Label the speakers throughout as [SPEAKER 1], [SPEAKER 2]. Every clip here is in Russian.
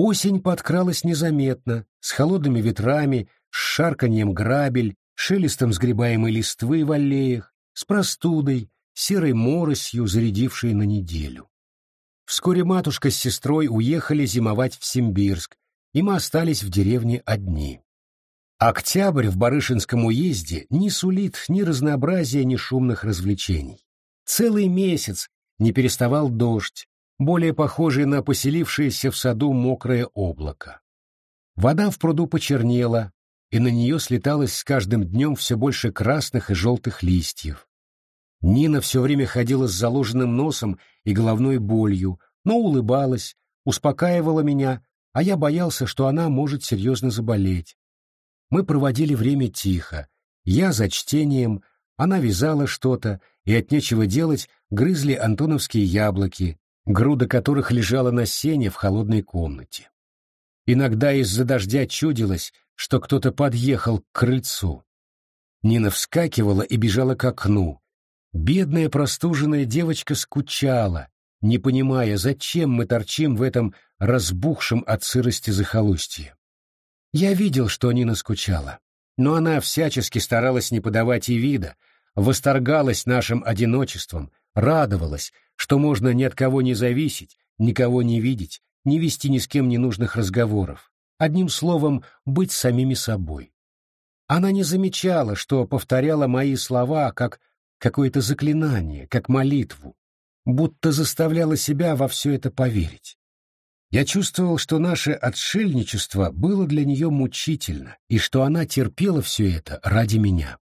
[SPEAKER 1] Осень подкралась незаметно, с холодными ветрами, с шарканьем грабель, шелестом сгребаемой листвы в аллеях, с простудой, серой моросью, зарядившей на неделю. Вскоре матушка с сестрой уехали зимовать в Симбирск, и мы остались в деревне одни. Октябрь в Барышинском уезде не сулит ни разнообразия, ни шумных развлечений. Целый месяц не переставал дождь, более похожий на поселившееся в саду мокрое облако. Вода в пруду почернела, и на нее слеталось с каждым днем все больше красных и желтых листьев. Нина все время ходила с заложенным носом и головной болью, но улыбалась, успокаивала меня, а я боялся, что она может серьезно заболеть. Мы проводили время тихо. Я за чтением, она вязала что-то, и от нечего делать грызли антоновские яблоки, груда которых лежала на сене в холодной комнате. Иногда из-за дождя чудилось, что кто-то подъехал к крыльцу. Нина вскакивала и бежала к окну. Бедная простуженная девочка скучала, не понимая, зачем мы торчим в этом разбухшем от сырости захолустье. Я видел, что Нина скучала, но она всячески старалась не подавать и вида, восторгалась нашим одиночеством, радовалась, что можно ни от кого не зависеть, никого не видеть, не вести ни с кем ненужных разговоров. Одним словом, быть самими собой. Она не замечала, что повторяла мои слова как какое-то заклинание, как молитву, будто заставляла себя во все это поверить. Я чувствовал, что наше отшельничество было для нее мучительно, и что она терпела все это ради меня.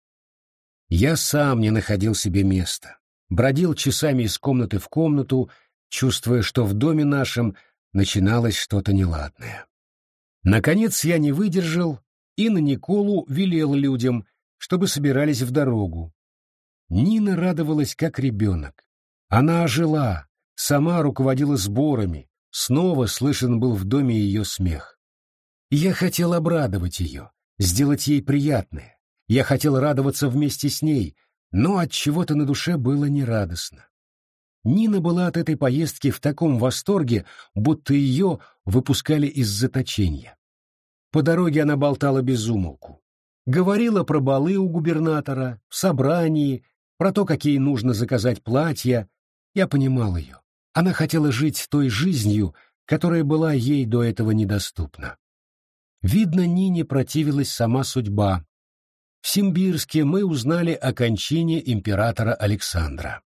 [SPEAKER 1] Я сам не находил себе места бродил часами из комнаты в комнату, чувствуя, что в доме нашем начиналось что-то неладное. Наконец я не выдержал и на Николу велел людям, чтобы собирались в дорогу. Нина радовалась как ребенок. Она ожила, сама руководила сборами, снова слышен был в доме ее смех. Я хотел обрадовать ее, сделать ей приятное. Я хотел радоваться вместе с ней, но от чего-то на душе было нерадостно. Нина была от этой поездки в таком восторге, будто ее выпускали из заточения. По дороге она болтала без умолку. Говорила про балы у губернатора, в собрании, про то, какие нужно заказать платья. Я понимал ее. Она хотела жить той жизнью, которая была ей до этого недоступна. Видно, Нине противилась сама судьба, в Симбирске мы узнали о кончине императора Александра.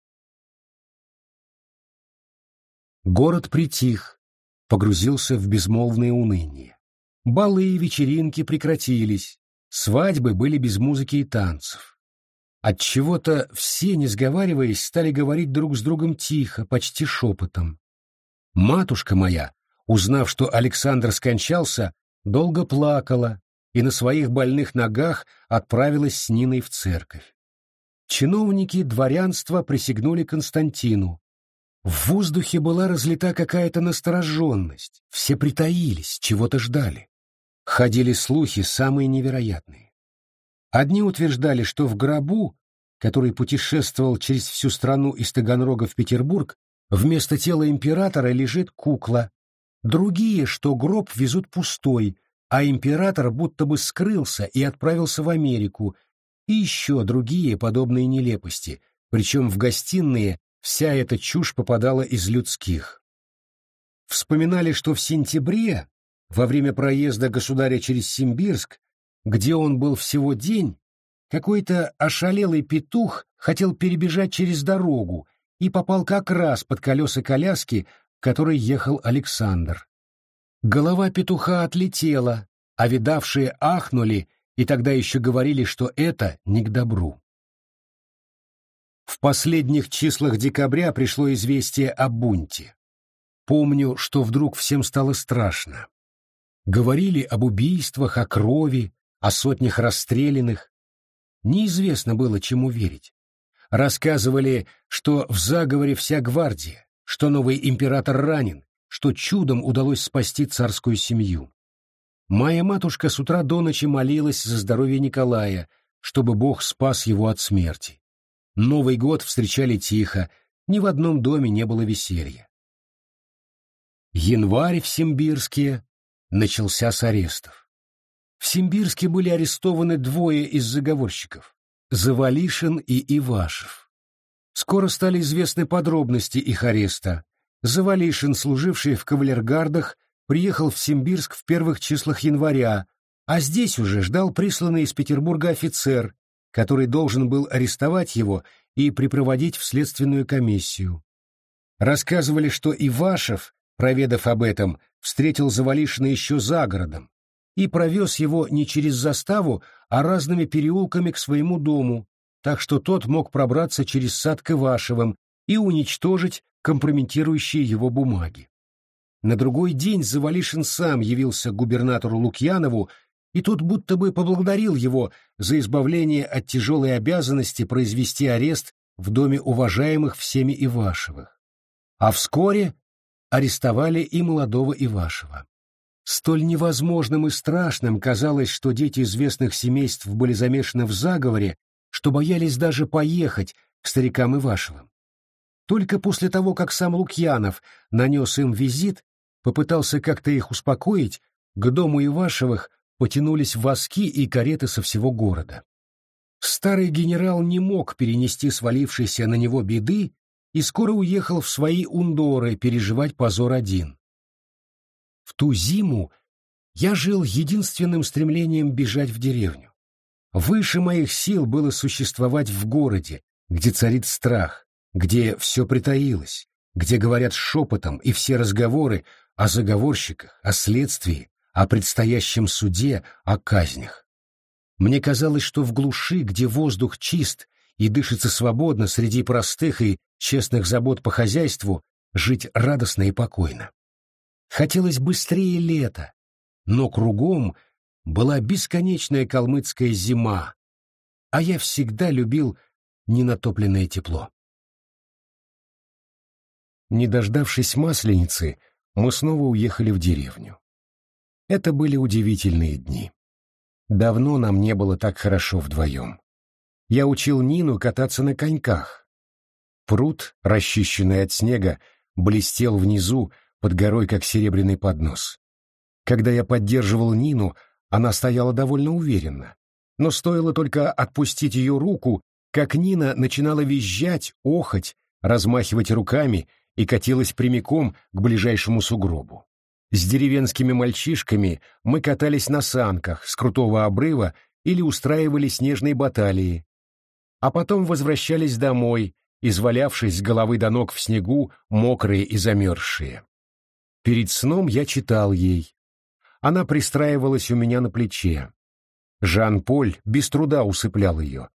[SPEAKER 1] Город притих, погрузился в безмолвное уныние. Балы и вечеринки прекратились, свадьбы были без музыки и танцев. От чего-то все, не сговариваясь, стали говорить друг с другом тихо, почти шепотом. Матушка моя, узнав, что Александр скончался, долго плакала, и на своих больных ногах отправилась с Ниной в церковь. Чиновники дворянства присягнули Константину. В воздухе была разлита какая-то настороженность, все притаились, чего-то ждали. Ходили слухи самые невероятные. Одни утверждали, что в гробу, который путешествовал через всю страну из Таганрога в Петербург, вместо тела императора лежит кукла. Другие, что гроб везут пустой, а император будто бы скрылся и отправился в Америку, и еще другие подобные нелепости, причем в гостиные вся эта чушь попадала из людских. Вспоминали, что в сентябре, во время проезда государя через Симбирск, где он был всего день, какой-то ошалелый петух хотел перебежать через дорогу и попал как раз под колеса коляски, в которой ехал Александр. Голова петуха отлетела, а видавшие ахнули и тогда еще говорили, что это не к добру. В последних числах декабря пришло известие о бунте. Помню, что вдруг всем стало страшно. Говорили об убийствах, о крови, о сотнях расстрелянных. Неизвестно было, чему верить. Рассказывали, что в заговоре вся гвардия, что новый император ранен, что чудом удалось спасти царскую семью. Моя матушка с утра до ночи молилась за здоровье Николая, чтобы Бог спас его от смерти. Новый год встречали тихо, ни в одном доме не было веселья. Январь в Симбирске начался с арестов. В Симбирске были арестованы двое из заговорщиков — Завалишин и Ивашев. Скоро стали известны подробности их ареста. Завалишин, служивший в кавалергардах, приехал в Симбирск в первых числах января, а здесь уже ждал присланный из Петербурга офицер, который должен был арестовать его и припроводить в следственную комиссию. Рассказывали, что Ивашев, проведав об этом, встретил Завалишина еще за городом и провез его не через заставу, а разными переулками к своему дому, так что тот мог пробраться через сад к Ивашевым и уничтожить компрометирующие его бумаги. На другой день Завалишин сам явился к губернатору Лукьянову, и тот будто бы поблагодарил его за избавление от тяжелой обязанности произвести арест в доме уважаемых всеми Ивашевых. А вскоре арестовали и молодого Ивашева. Столь невозможным и страшным казалось, что дети известных семейств были замешаны в заговоре, что боялись даже поехать к старикам Ивашевым. Только после того, как сам Лукьянов нанес им визит, попытался как-то их успокоить, к дому Ивашевых потянулись воски и кареты со всего города. Старый генерал не мог перенести свалившейся на него беды и скоро уехал в свои ундоры переживать позор один. В ту зиму я жил единственным стремлением бежать в деревню. Выше моих сил было существовать в городе, где царит страх, где все притаилось, где говорят шепотом и все разговоры о заговорщиках, о следствии, о предстоящем суде, о казнях. Мне казалось, что в глуши, где воздух чист и дышится свободно среди простых и честных забот по хозяйству, жить радостно и покойно. Хотелось быстрее лета, но кругом была бесконечная калмыцкая зима, а я всегда любил ненатопленное тепло. Не дождавшись масленицы, мы снова уехали в деревню. Это были удивительные дни. Давно нам не было так хорошо вдвоем. Я учил Нину кататься на коньках. Пруд, расчищенный от снега, блестел внизу, под горой, как серебряный поднос. Когда я поддерживал Нину, она стояла довольно уверенно. Но стоило только отпустить ее руку, как Нина начинала визжать, охать, размахивать руками и катилась прямиком к ближайшему сугробу. С деревенскими мальчишками мы катались на санках с крутого обрыва или устраивали снежные баталии, а потом возвращались домой, извалявшись с головы до ног в снегу, мокрые и замерзшие. Перед сном я читал ей, она пристраивалась у меня на плече. Жан-Поль без труда усыплял ее.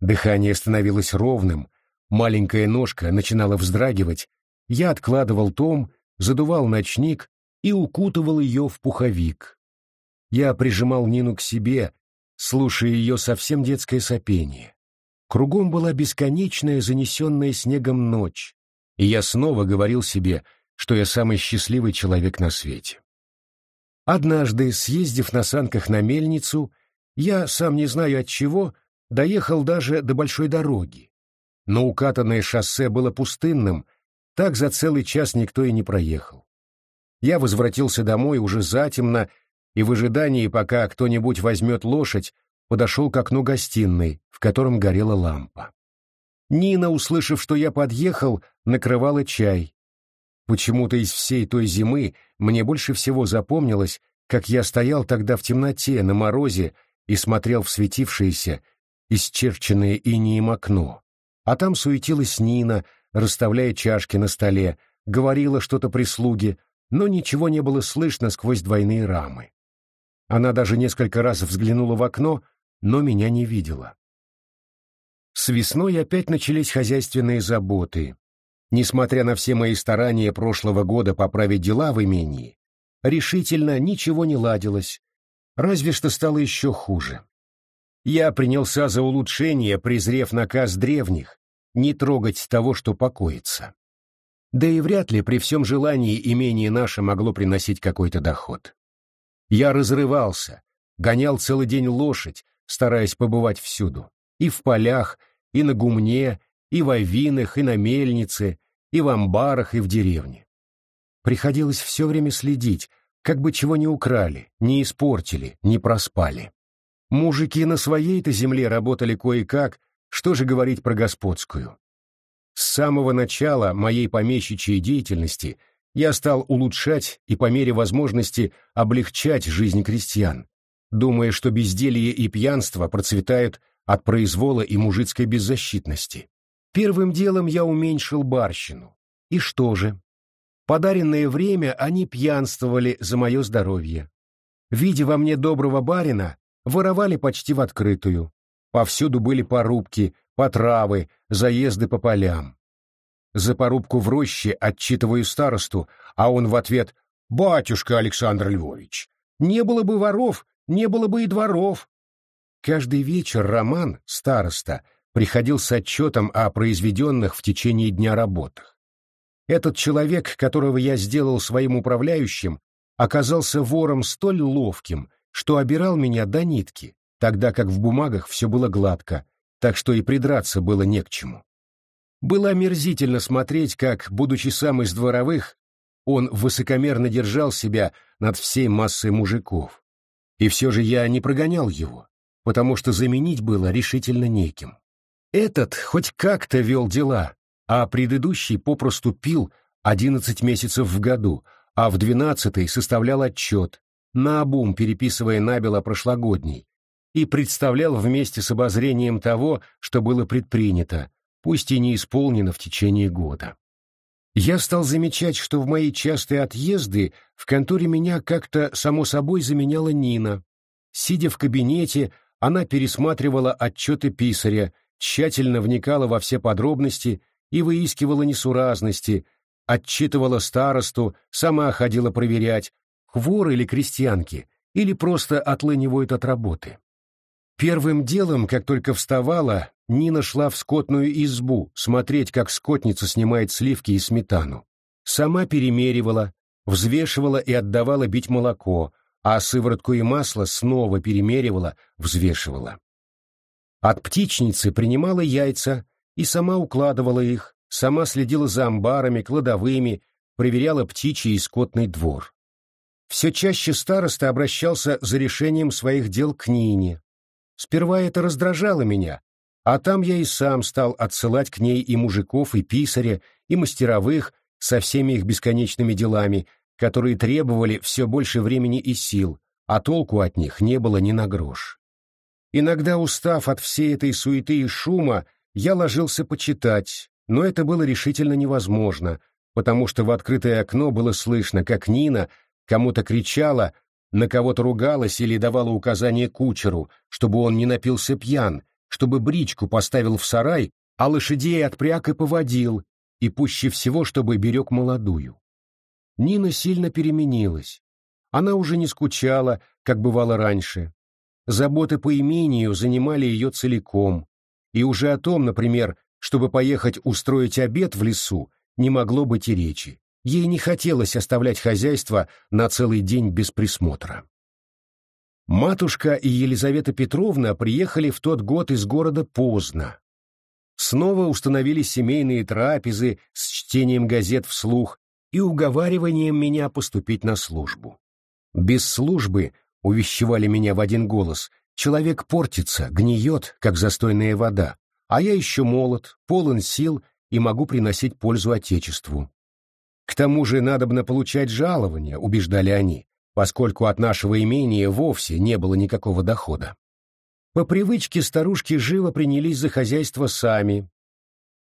[SPEAKER 1] Дыхание становилось ровным, маленькая ножка начинала вздрагивать, я откладывал том, задувал ночник и укутывал ее в пуховик. Я прижимал Нину к себе, слушая ее совсем детское сопение. Кругом была бесконечная, занесенная снегом ночь, и я снова говорил себе, что я самый счастливый человек на свете. Однажды, съездив на санках на мельницу, я, сам не знаю от чего, доехал даже до большой дороги. Но укатанное шоссе было пустынным, так за целый час никто и не проехал. Я возвратился домой уже затемно и в ожидании, пока кто-нибудь возьмет лошадь, подошел к окну гостиной, в котором горела лампа. Нина, услышав, что я подъехал, накрывала чай, Почему-то из всей той зимы мне больше всего запомнилось, как я стоял тогда в темноте, на морозе, и смотрел в светившееся, исчерченное инеем окно. А там суетилась Нина, расставляя чашки на столе, говорила что-то прислуге, но ничего не было слышно сквозь двойные рамы. Она даже несколько раз взглянула в окно, но меня не видела. С весной опять начались хозяйственные заботы, Несмотря на все мои старания прошлого года поправить дела в имении, решительно ничего не ладилось, разве что стало еще хуже. Я принялся за улучшение, презрев наказ древних, не трогать того, что покоится. Да и вряд ли при всем желании имение наше могло приносить какой-то доход. Я разрывался, гонял целый день лошадь, стараясь побывать всюду, и в полях, и на гумне, и в авинах, и на мельнице, и в амбарах, и в деревне. Приходилось все время следить, как бы чего не украли, не испортили, не проспали. Мужики на своей-то земле работали кое-как, что же говорить про господскую. С самого начала моей помещичьей деятельности я стал улучшать и по мере возможности облегчать жизнь крестьян, думая, что безделье и пьянство процветают от произвола и мужицкой беззащитности. Первым делом я уменьшил барщину. И что же? Подаренное время они пьянствовали за мое здоровье. Видя во мне доброго барина, воровали почти в открытую. Повсюду были порубки, потравы, заезды по полям. За порубку в роще отчитываю старосту, а он в ответ «Батюшка Александр Львович, не было бы воров, не было бы и дворов». Каждый вечер Роман, староста, приходил с отчетом о произведенных в течение дня работах. Этот человек, которого я сделал своим управляющим, оказался вором столь ловким, что обирал меня до нитки, тогда как в бумагах все было гладко, так что и придраться было не к чему. Было омерзительно смотреть, как, будучи сам из дворовых, он высокомерно держал себя над всей массой мужиков. И все же я не прогонял его, потому что заменить было решительно неким. Этот хоть как-то вел дела, а предыдущий попросту пил 11 месяцев в году, а в двенадцатый составлял отчет, наобум переписывая набело прошлогодний, и представлял вместе с обозрением того, что было предпринято, пусть и не исполнено в течение года. Я стал замечать, что в мои частые отъезды в конторе меня как-то само собой заменяла Нина. Сидя в кабинете, она пересматривала отчеты писаря, тщательно вникала во все подробности и выискивала несуразности, отчитывала старосту, сама ходила проверять, хвор или крестьянки, или просто отлынивают от работы. Первым делом, как только вставала, Нина шла в скотную избу смотреть, как скотница снимает сливки и сметану. Сама перемеривала, взвешивала и отдавала бить молоко, а сыворотку и масло снова перемеривала, взвешивала. От птичницы принимала яйца и сама укладывала их, сама следила за амбарами, кладовыми, проверяла птичий и скотный двор. Все чаще староста обращался за решением своих дел к Нине. Сперва это раздражало меня, а там я и сам стал отсылать к ней и мужиков, и писаря, и мастеровых со всеми их бесконечными делами, которые требовали все больше времени и сил, а толку от них не было ни на грош. Иногда, устав от всей этой суеты и шума, я ложился почитать, но это было решительно невозможно, потому что в открытое окно было слышно, как Нина кому-то кричала, на кого-то ругалась или давала указание кучеру, чтобы он не напился пьян, чтобы бричку поставил в сарай, а лошадей отпряг и поводил, и пуще всего, чтобы берег молодую. Нина сильно переменилась. Она уже не скучала, как бывало раньше. Заботы по имению занимали ее целиком, и уже о том, например, чтобы поехать устроить обед в лесу, не могло быть и речи. Ей не хотелось оставлять хозяйство на целый день без присмотра. Матушка и Елизавета Петровна приехали в тот год из города поздно. Снова установили семейные трапезы с чтением газет вслух и уговариванием меня поступить на службу. Без службы увещевали меня в один голос. Человек портится, гниет, как застойная вода, а я еще молод, полон сил и могу приносить пользу Отечеству. К тому же надобно получать жалования, убеждали они, поскольку от нашего имения вовсе не было никакого дохода. По привычке старушки живо принялись за хозяйство сами.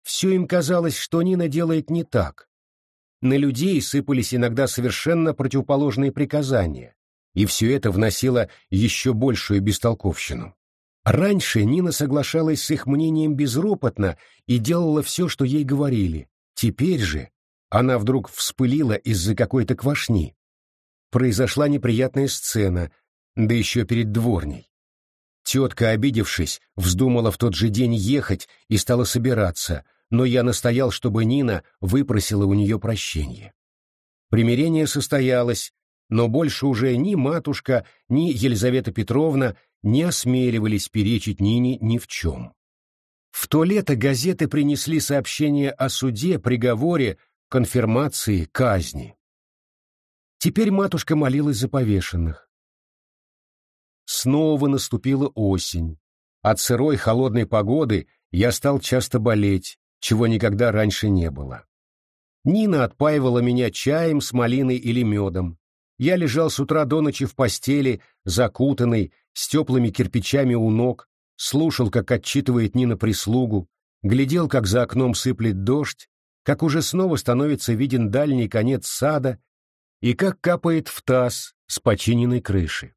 [SPEAKER 1] Все им казалось, что Нина делает не так. На людей сыпались иногда совершенно противоположные приказания и все это вносило еще большую бестолковщину. Раньше Нина соглашалась с их мнением безропотно и делала все, что ей говорили. Теперь же она вдруг вспылила из-за какой-то квашни. Произошла неприятная сцена, да еще перед дворней. Тетка, обидевшись, вздумала в тот же день ехать и стала собираться, но я настоял, чтобы Нина выпросила у нее прощение. Примирение состоялось, но больше уже ни матушка, ни Елизавета Петровна не осмеливались перечить Нине ни в чем. В то лето газеты принесли сообщение о суде, приговоре, конфирмации, казни. Теперь матушка молилась за повешенных. Снова наступила осень. От сырой холодной погоды я стал часто болеть, чего никогда раньше не было. Нина отпаивала меня чаем с малиной или медом. Я лежал с утра до ночи в постели, закутанный, с теплыми кирпичами у ног, слушал, как отчитывает Нина прислугу, глядел, как за окном сыплет дождь, как уже снова становится виден дальний конец сада и как капает в таз с починенной крыши.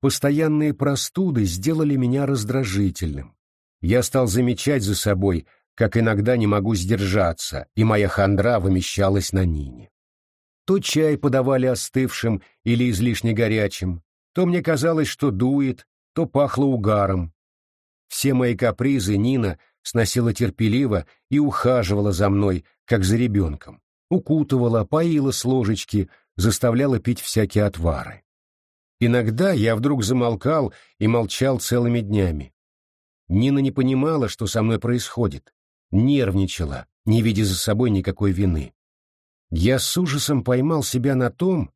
[SPEAKER 1] Постоянные простуды сделали меня раздражительным. Я стал замечать за собой, как иногда не могу сдержаться, и моя хандра вымещалась на Нине. То чай подавали остывшим или излишне горячим, то мне казалось, что дует, то пахло угаром. Все мои капризы Нина сносила терпеливо и ухаживала за мной, как за ребенком. Укутывала, поила с ложечки, заставляла пить всякие отвары. Иногда я вдруг замолкал и молчал целыми днями. Нина не понимала, что со мной происходит, нервничала, не видя за собой никакой вины. Я с ужасом поймал себя на том,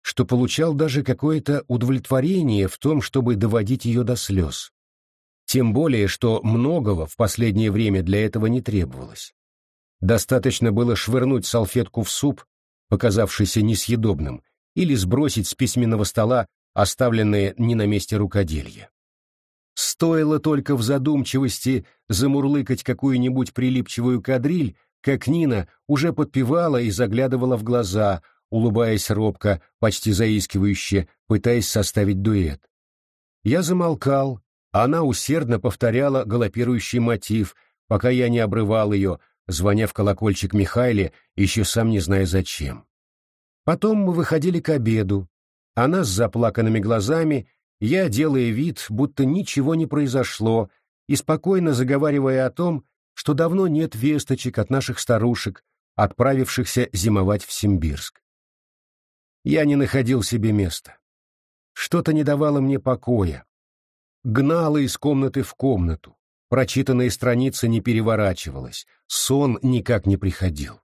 [SPEAKER 1] что получал даже какое-то удовлетворение в том, чтобы доводить ее до слез. Тем более, что многого в последнее время для этого не требовалось. Достаточно было швырнуть салфетку в суп, показавшийся несъедобным, или сбросить с письменного стола оставленные не на месте рукоделья. Стоило только в задумчивости замурлыкать какую-нибудь прилипчивую кадриль, как Нина уже подпевала и заглядывала в глаза, улыбаясь робко, почти заискивающе, пытаясь составить дуэт. Я замолкал, она усердно повторяла галопирующий мотив, пока я не обрывал ее, звоня в колокольчик Михайле, еще сам не зная зачем. Потом мы выходили к обеду. Она с заплаканными глазами я, делая вид, будто ничего не произошло, и спокойно заговаривая о том, что давно нет весточек от наших старушек, отправившихся зимовать в Симбирск. Я не находил себе места. Что-то не давало мне покоя. Гнало из комнаты в комнату. Прочитанная страница не переворачивалась, сон никак не приходил.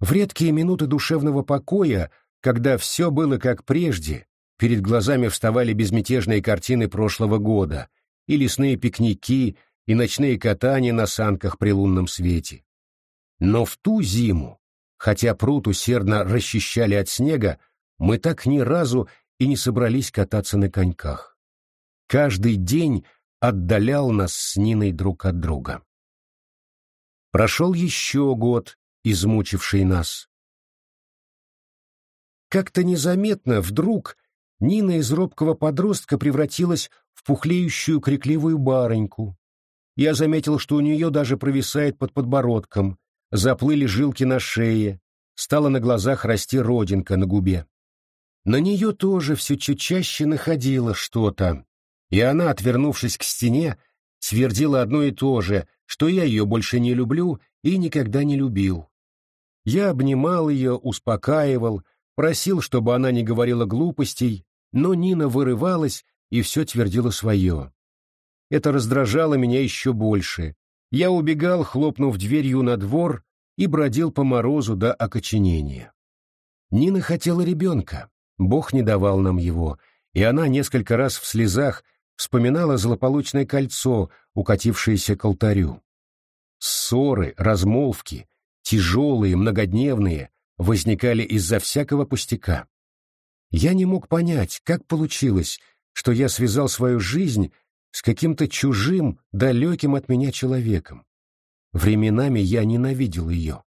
[SPEAKER 1] В редкие минуты душевного покоя, когда все было как прежде, Перед глазами вставали безмятежные картины прошлого года, и лесные пикники, и ночные катания на санках при лунном свете. Но в ту зиму, хотя пруд усердно расчищали от снега, мы так ни разу и не собрались кататься на коньках. Каждый день отдалял нас с Ниной друг от друга. Прошел еще год, измучивший нас. Как-то незаметно вдруг Нина из робкого подростка превратилась в пухлеющую крикливую барыньку. Я заметил, что у нее даже провисает под подбородком, заплыли жилки на шее, стала на глазах расти родинка на губе. На нее тоже все чуть чаще находило что-то, и она, отвернувшись к стене, твердила одно и то же, что я ее больше не люблю и никогда не любил. Я обнимал ее, успокаивал, просил, чтобы она не говорила глупостей, но Нина вырывалась и все твердила свое. Это раздражало меня еще больше. Я убегал, хлопнув дверью на двор, и бродил по морозу до окоченения. Нина хотела ребенка, Бог не давал нам его, и она несколько раз в слезах вспоминала злополучное кольцо, укатившееся к алтарю. Ссоры, размолвки, тяжелые, многодневные, возникали из-за всякого пустяка. Я не мог понять, как получилось, что я связал свою жизнь с каким-то чужим, далеким от меня человеком. Временами я ненавидел ее.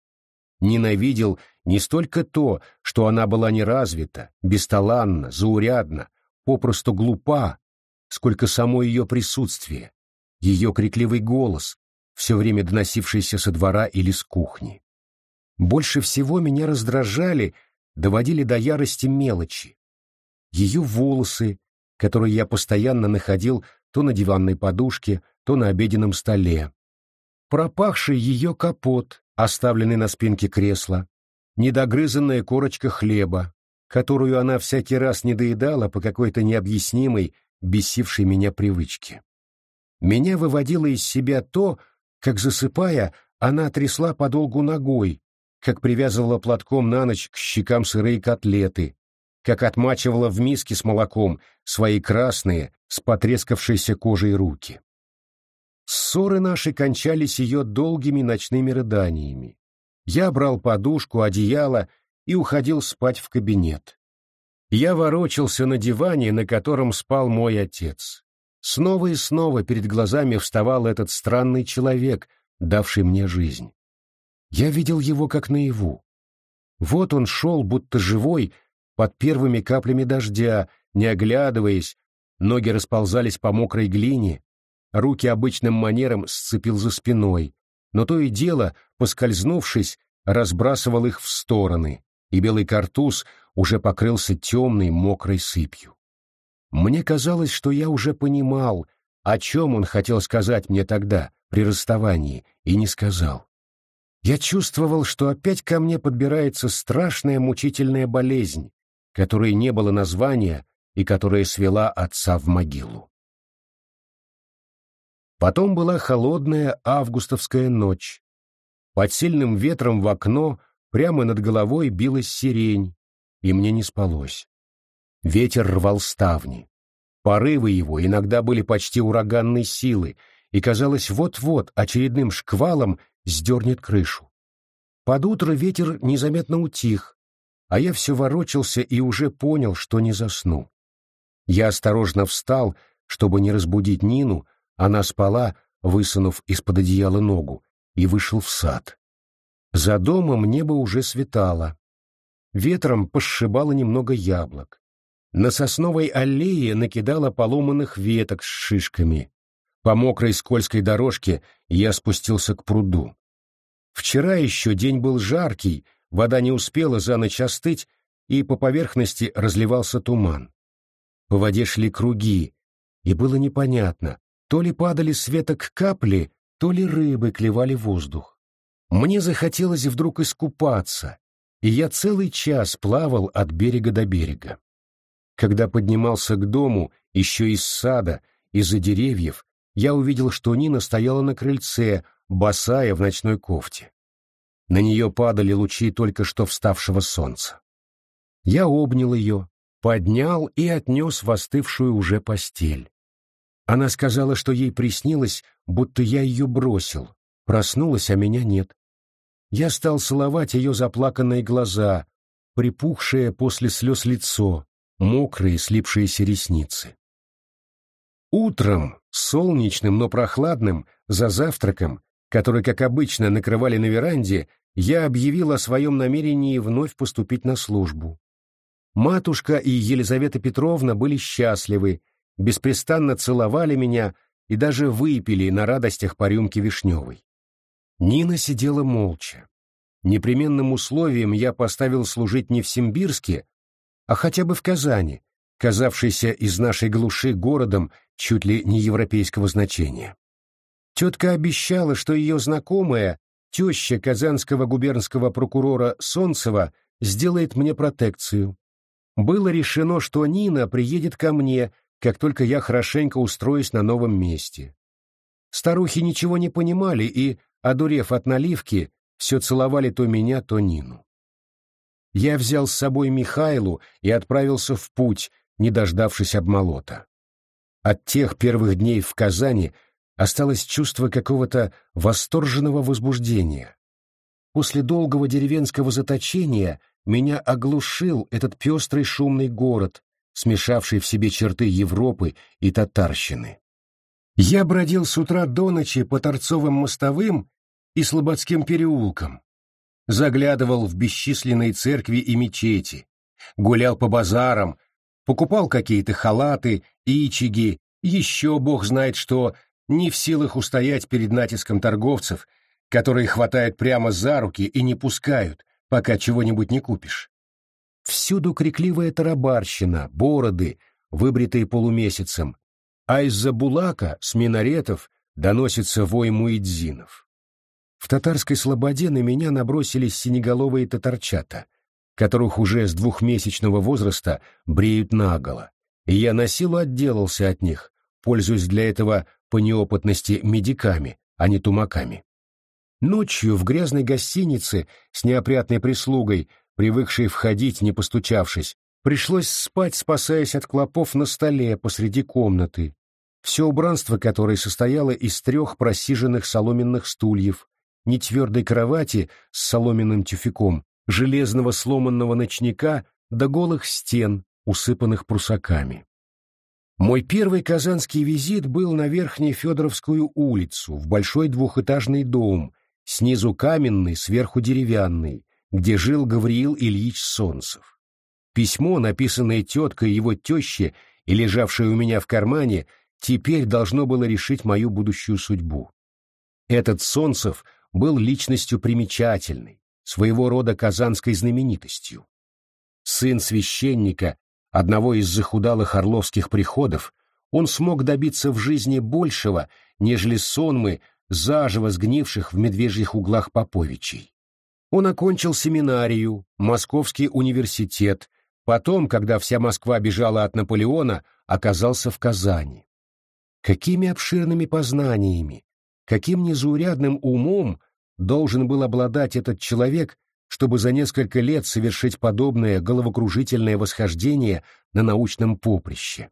[SPEAKER 1] Ненавидел не столько то, что она была неразвита, бесталанна, заурядна, попросту глупа, сколько само ее присутствие, ее крикливый голос, все время доносившийся со двора или с кухни. Больше всего меня раздражали доводили до ярости мелочи. Ее волосы, которые я постоянно находил то на диванной подушке, то на обеденном столе. Пропахший ее капот, оставленный на спинке кресла, недогрызанная корочка хлеба, которую она всякий раз не доедала по какой-то необъяснимой, бесившей меня привычке. Меня выводило из себя то, как, засыпая, она трясла подолгу ногой, как привязывала платком на ночь к щекам сырые котлеты, как отмачивала в миске с молоком свои красные, с потрескавшейся кожей руки. Ссоры наши кончались ее долгими ночными рыданиями. Я брал подушку, одеяло и уходил спать в кабинет. Я ворочался на диване, на котором спал мой отец. Снова и снова перед глазами вставал этот странный человек, давший мне жизнь. Я видел его как наяву. Вот он шел, будто живой, под первыми каплями дождя, не оглядываясь, ноги расползались по мокрой глине, руки обычным манером сцепил за спиной, но то и дело, поскользнувшись, разбрасывал их в стороны, и белый картуз уже покрылся темной мокрой сыпью. Мне казалось, что я уже понимал, о чем он хотел сказать мне тогда, при расставании, и не сказал. Я чувствовал, что опять ко мне подбирается страшная мучительная болезнь, которой не было названия и которая свела отца в могилу. Потом была холодная августовская ночь. Под сильным ветром в окно прямо над головой билась сирень, и мне не спалось. Ветер рвал ставни. Порывы его иногда были почти ураганной силы, и казалось, вот-вот очередным шквалом сдернет крышу. Под утро ветер незаметно утих, а я все ворочался и уже понял, что не засну. Я осторожно встал, чтобы не разбудить Нину, она спала, высунув из-под одеяла ногу, и вышел в сад. За домом небо уже светало. Ветром пошибало немного яблок. На сосновой аллее накидало поломанных веток с шишками. По мокрой скользкой дорожке я спустился к пруду. Вчера еще день был жаркий, Вода не успела за ночь остыть, и по поверхности разливался туман. По воде шли круги, и было непонятно, то ли падали с веток капли, то ли рыбы клевали воздух. Мне захотелось вдруг искупаться, и я целый час плавал от берега до берега. Когда поднимался к дому, еще из сада, из-за деревьев, я увидел, что Нина стояла на крыльце, босая в ночной кофте. На нее падали лучи только что вставшего солнца. Я обнял ее, поднял и отнес в остывшую уже постель. Она сказала, что ей приснилось, будто я ее бросил. Проснулась, а меня нет. Я стал целовать ее заплаканные глаза, припухшее после слез лицо, мокрые слипшиеся ресницы. Утром, солнечным, но прохладным, за завтраком, который, как обычно, накрывали на веранде, я объявил о своем намерении вновь поступить на службу. Матушка и Елизавета Петровна были счастливы, беспрестанно целовали меня и даже выпили на радостях по рюмке вишневой. Нина сидела молча. Непременным условием я поставил служить не в Симбирске, а хотя бы в Казани, казавшейся из нашей глуши городом чуть ли не европейского значения. Тетка обещала, что ее знакомая теща казанского губернского прокурора Солнцева сделает мне протекцию. Было решено, что Нина приедет ко мне, как только я хорошенько устроюсь на новом месте. Старухи ничего не понимали и, одурев от наливки, все целовали то меня, то Нину. Я взял с собой Михайлу и отправился в путь, не дождавшись обмолота. От тех первых дней в Казани осталось чувство какого-то восторженного возбуждения. После долгого деревенского заточения меня оглушил этот пестрый шумный город, смешавший в себе черты Европы и татарщины. Я бродил с утра до ночи по Торцовым мостовым и Слободским переулкам, заглядывал в бесчисленные церкви и мечети, гулял по базарам, покупал какие-то халаты, ичиги, еще бог знает что, не в силах устоять перед натиском торговцев, которые хватают прямо за руки и не пускают, пока чего-нибудь не купишь. Всюду крикливая тарабарщина, бороды, выбритые полумесяцем, а из-за булака с минаретов доносится вой муэдзинов. В татарской слободе на меня набросились синеголовые татарчата, которых уже с двухмесячного возраста бреют наголо, и я на силу отделался от них, пользуясь для этого по неопытности медиками, а не тумаками. Ночью в грязной гостинице с неопрятной прислугой, привыкшей входить, не постучавшись, Пришлось спать, спасаясь от клопов на столе посреди комнаты, все убранство которой состояло из трех просиженных соломенных стульев, нетвердой кровати с соломенным тюфяком, железного сломанного ночника до голых стен, усыпанных прусаками. Мой первый казанский визит был на Верхней Федоровскую улицу, в большой двухэтажный дом, снизу каменный, сверху деревянный, где жил Гавриил Ильич Солнцев. Письмо, написанное теткой его теще и лежавшее у меня в кармане, теперь должно было решить мою будущую судьбу. Этот Солнцев был личностью примечательной, своего рода казанской знаменитостью. Сын священника, одного из захудалых орловских приходов, он смог добиться в жизни большего, нежели сонмы, заживо сгнивших в медвежьих углах Поповичей. Он окончил семинарию, Московский университет, потом, когда вся Москва бежала от Наполеона, оказался в Казани. Какими обширными познаниями, каким незаурядным умом должен был обладать этот человек, чтобы за несколько лет совершить подобное головокружительное восхождение на научном поприще.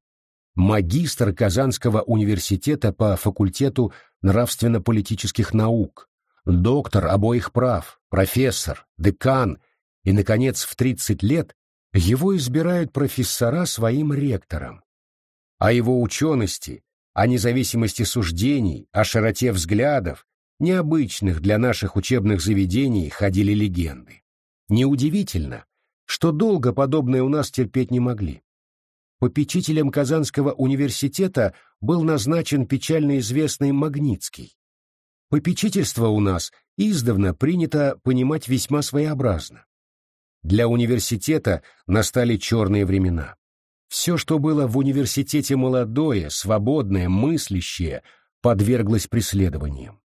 [SPEAKER 1] Магистр Казанского университета по факультету нравственно-политических наук, доктор обоих прав, профессор, декан и, наконец, в 30 лет его избирают профессора своим ректором. О его учености, о независимости суждений, о широте взглядов, необычных для наших учебных заведений, ходили легенды. Неудивительно, что долго подобное у нас терпеть не могли. Попечителем Казанского университета был назначен печально известный Магнитский. Попечительство у нас издавна принято понимать весьма своеобразно. Для университета настали черные времена. Все, что было в университете молодое, свободное, мыслящее, подверглось преследованиям.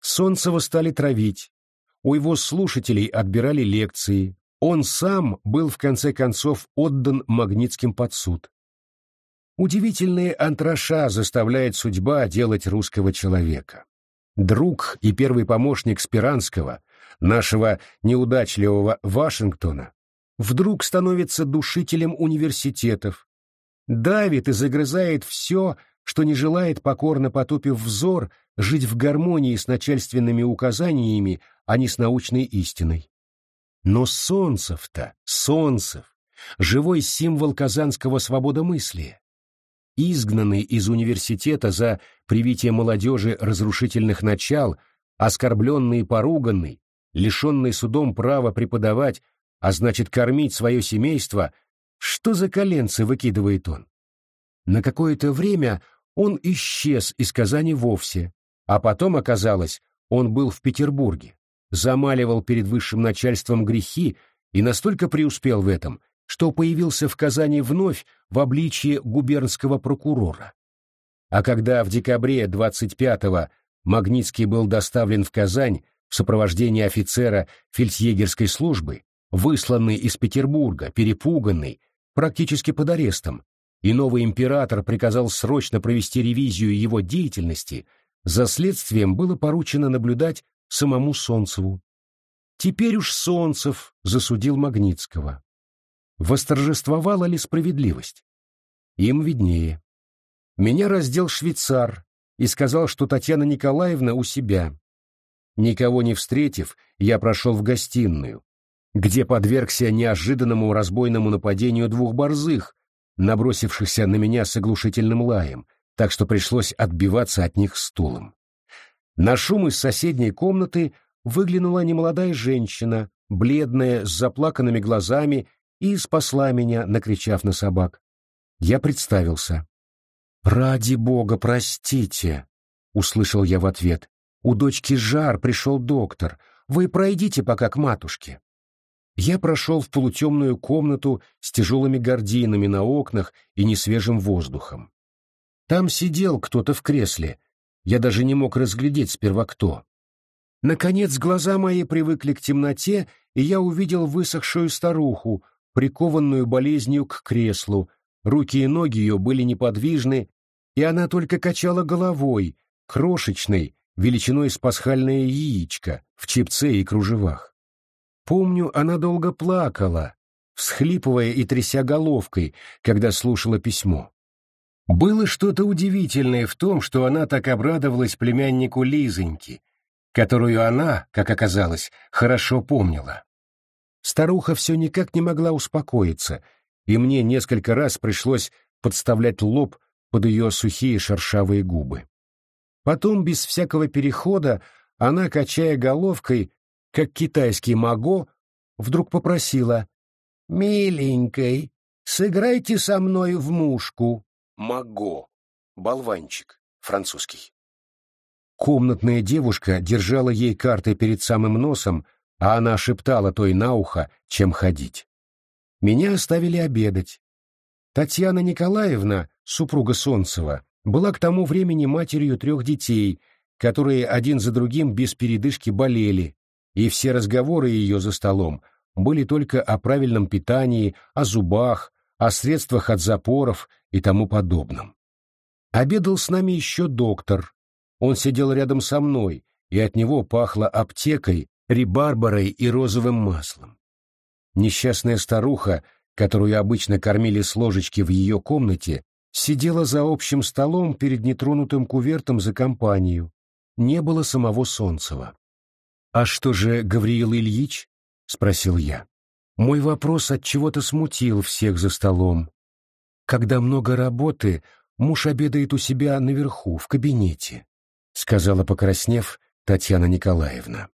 [SPEAKER 1] Солнцева стали травить, у его слушателей отбирали лекции, он сам был в конце концов отдан Магнитским под суд. Удивительные антраша заставляет судьба делать русского человека. Друг и первый помощник Спиранского, нашего неудачливого Вашингтона, вдруг становится душителем университетов, давит и загрызает все, что не желает, покорно потупив взор, жить в гармонии с начальственными указаниями, а не с научной истиной. Но Солнцев-то, Солнцев, живой символ казанского свободомыслия, изгнанный из университета за привитие молодежи разрушительных начал, оскорбленный и поруганный, лишенный судом права преподавать, а значит кормить свое семейство, что за коленцы выкидывает он? На какое-то время он исчез из Казани вовсе, а потом оказалось, он был в Петербурге, замаливал перед высшим начальством грехи и настолько преуспел в этом, что появился в Казани вновь в обличье губернского прокурора. А когда в декабре 25-го Магнитский был доставлен в Казань в сопровождении офицера фельдъегерской службы, высланный из Петербурга, перепуганный, практически под арестом, и новый император приказал срочно провести ревизию его деятельности, за следствием было поручено наблюдать самому Солнцеву. Теперь уж Солнцев засудил Магнитского. Восторжествовала ли справедливость? Им виднее. Меня раздел швейцар и сказал, что Татьяна Николаевна у себя. Никого не встретив, я прошел в гостиную, где подвергся неожиданному разбойному нападению двух борзых, набросившихся на меня с оглушительным лаем, так что пришлось отбиваться от них стулом. На шум из соседней комнаты выглянула немолодая женщина, бледная, с заплаканными глазами, и спасла меня, накричав на собак. Я представился. «Ради бога, простите!» — услышал я в ответ. «У дочки жар, пришел доктор. Вы пройдите пока к матушке» я прошел в полутемную комнату с тяжелыми гардинами на окнах и несвежим воздухом. Там сидел кто-то в кресле, я даже не мог разглядеть сперва кто. Наконец глаза мои привыкли к темноте, и я увидел высохшую старуху, прикованную болезнью к креслу, руки и ноги ее были неподвижны, и она только качала головой, крошечной, величиной с пасхальное яичко, в чепце и кружевах. Помню, она долго плакала, всхлипывая и тряся головкой, когда слушала письмо. Было что-то удивительное в том, что она так обрадовалась племяннику Лизоньки, которую она, как оказалось, хорошо помнила. Старуха все никак не могла успокоиться, и мне несколько раз пришлось подставлять лоб под ее сухие шершавые губы. Потом, без всякого перехода, она, качая головкой, как китайский маго, вдруг попросила «Миленькой, сыграйте со мной в мушку». Маго. Болванчик. Французский. Комнатная девушка держала ей карты перед самым носом, а она шептала той на ухо, чем ходить. Меня оставили обедать. Татьяна Николаевна, супруга Солнцева, была к тому времени матерью трех детей, которые один за другим без передышки болели, и все разговоры ее за столом были только о правильном питании, о зубах, о средствах от запоров и тому подобном. Обедал с нами еще доктор. Он сидел рядом со мной, и от него пахло аптекой, рибарбарой и розовым маслом. Несчастная старуха, которую обычно кормили с ложечки в ее комнате, сидела за общим столом перед нетронутым кувертом за компанию. Не было самого Солнцева. «А что же Гавриил Ильич?» — спросил я. Мой вопрос от чего-то смутил всех за столом. Когда много работы, муж обедает у себя наверху, в кабинете, сказала, покраснев, Татьяна Николаевна.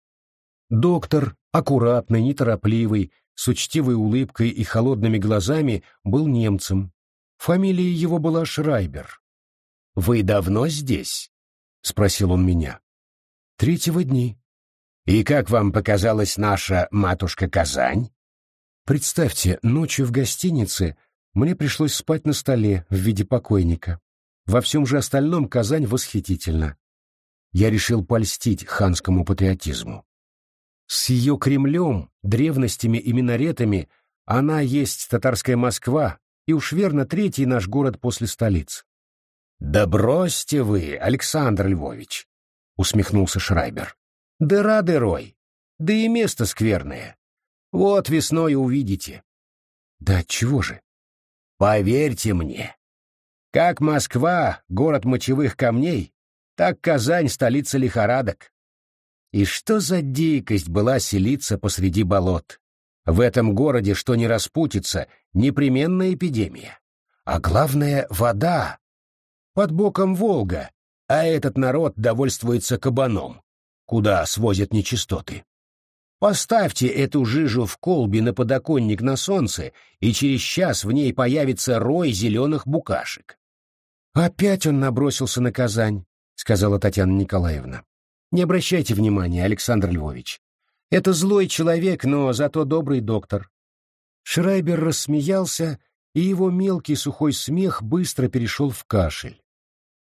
[SPEAKER 1] Доктор, аккуратный, неторопливый, с учтивой улыбкой и холодными глазами, был немцем. Фамилия его была Шрайбер. «Вы давно здесь?» — спросил он меня. «Третьего дни». «И как вам показалась наша матушка Казань?» Представьте, ночью в гостинице мне пришлось спать на столе в виде покойника. Во всем же остальном Казань восхитительна. Я решил польстить ханскому патриотизму. С ее Кремлем, древностями и минаретами она есть татарская Москва и уж верно третий наш город после столиц. «Да бросьте вы, Александр Львович!» — усмехнулся Шрайбер. «Дыра дырой, да и место скверное. Вот весной увидите». «Да чего же?» «Поверьте мне, как Москва — город мочевых камней, так Казань — столица лихорадок. И что за дикость была селиться посреди болот? В этом городе, что не распутится, непременная эпидемия. А главное — вода. Под боком Волга, а этот народ довольствуется кабаном, куда свозят нечистоты. Поставьте эту жижу в колбе на подоконник на солнце, и через час в ней появится рой зеленых букашек. «Опять он набросился на Казань», — сказала Татьяна Николаевна. Не обращайте внимания, Александр Львович. Это злой человек, но зато добрый доктор. Шрайбер рассмеялся, и его мелкий сухой смех быстро перешел в кашель.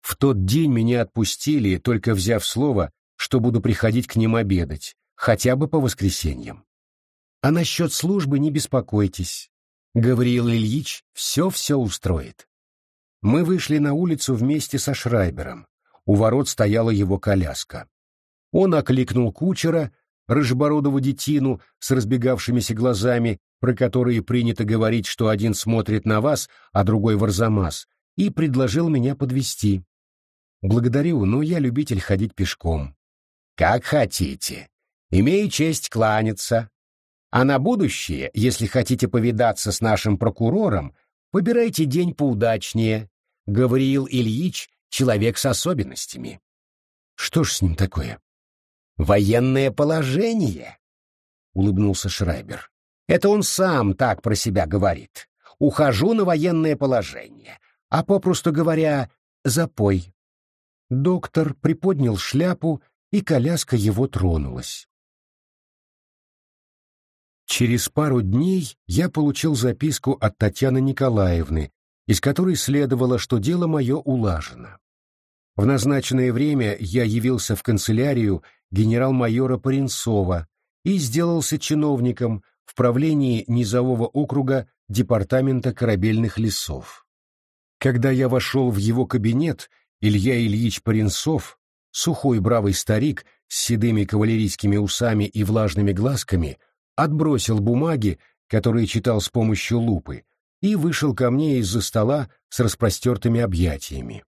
[SPEAKER 1] В тот день меня отпустили, только взяв слово, что буду приходить к ним обедать, хотя бы по воскресеньям. А насчет службы не беспокойтесь. Гавриил Ильич все-все устроит. Мы вышли на улицу вместе со Шрайбером. У ворот стояла его коляска. Он окликнул кучера, рыжебородого детину с разбегавшимися глазами, про которые принято говорить, что один смотрит на вас, а другой в Арзамас, и предложил меня подвести. Благодарю, но я любитель ходить пешком. Как хотите. Имею честь кланяться. А на будущее, если хотите повидаться с нашим прокурором, выбирайте день поудачнее. Гавриил Ильич — человек с особенностями. Что ж с ним такое? военное положение, — улыбнулся Шрайбер. Это он сам так про себя говорит. Ухожу на военное положение, а попросту говоря, запой. Доктор приподнял шляпу, и коляска его тронулась. Через пару дней я получил записку от Татьяны Николаевны, из которой следовало, что дело мое улажено. В назначенное время я явился в канцелярию генерал-майора Паренцова и сделался чиновником в правлении низового округа Департамента корабельных лесов. Когда я вошел в его кабинет, Илья Ильич Паренцов, сухой бравый старик с седыми кавалерийскими усами и влажными глазками, отбросил бумаги, которые читал с помощью лупы, и вышел ко мне из-за стола с распростертыми объятиями.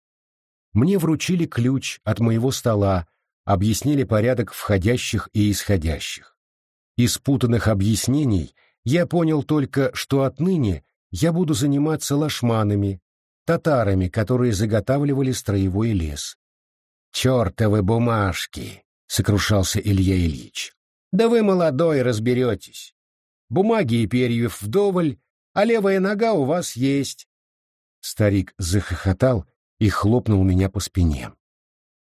[SPEAKER 1] Мне вручили ключ от моего стола, объяснили порядок входящих и исходящих. Из путанных объяснений я понял только, что отныне я буду заниматься лошманами, татарами, которые заготавливали строевой лес. «Чертовы бумажки!» — сокрушался Илья Ильич. «Да вы молодой, разберетесь. Бумаги и перьев вдоволь, а левая нога у вас есть». Старик захохотал и хлопнул меня по спине.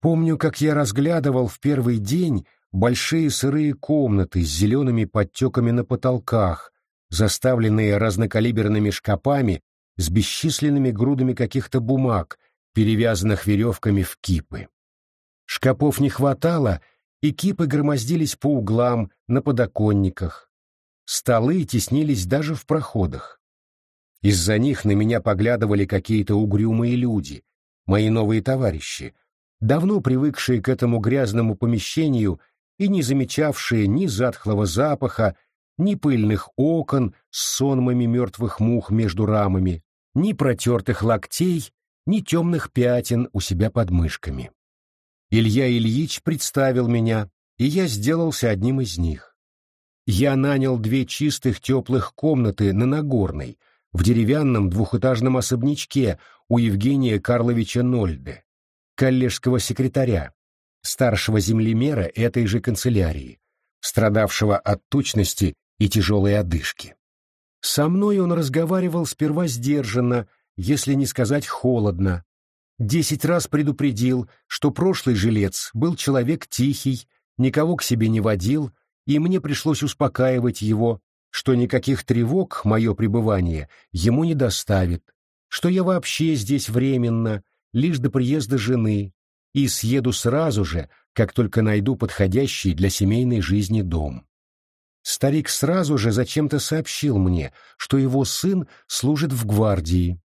[SPEAKER 1] Помню, как я разглядывал в первый день большие сырые комнаты с зелеными подтеками на потолках, заставленные разнокалиберными шкапами с бесчисленными грудами каких-то бумаг, перевязанных веревками в кипы. Шкапов не хватало, и кипы громоздились по углам, на подоконниках. Столы теснились даже в проходах. Из-за них на меня поглядывали какие-то угрюмые люди, мои новые товарищи, давно привыкшие к этому грязному помещению и не замечавшие ни затхлого запаха, ни пыльных окон с сонмами мертвых мух между рамами, ни протертых локтей, ни темных пятен у себя под мышками. Илья Ильич представил меня, и я сделался одним из них. Я нанял две чистых теплых комнаты на Нагорной, в деревянном двухэтажном особнячке у Евгения Карловича Нольде, коллежского секретаря, старшего землемера этой же канцелярии, страдавшего от тучности и тяжелой одышки. Со мной он разговаривал сперва сдержанно, если не сказать холодно. Десять раз предупредил, что прошлый жилец был человек тихий, никого к себе не водил, и мне пришлось успокаивать его, что никаких тревог мое пребывание ему не доставит, что я вообще здесь временно, лишь до приезда жены, и съеду сразу же, как только найду подходящий для семейной жизни дом. Старик сразу же зачем-то сообщил мне, что его сын служит в гвардии.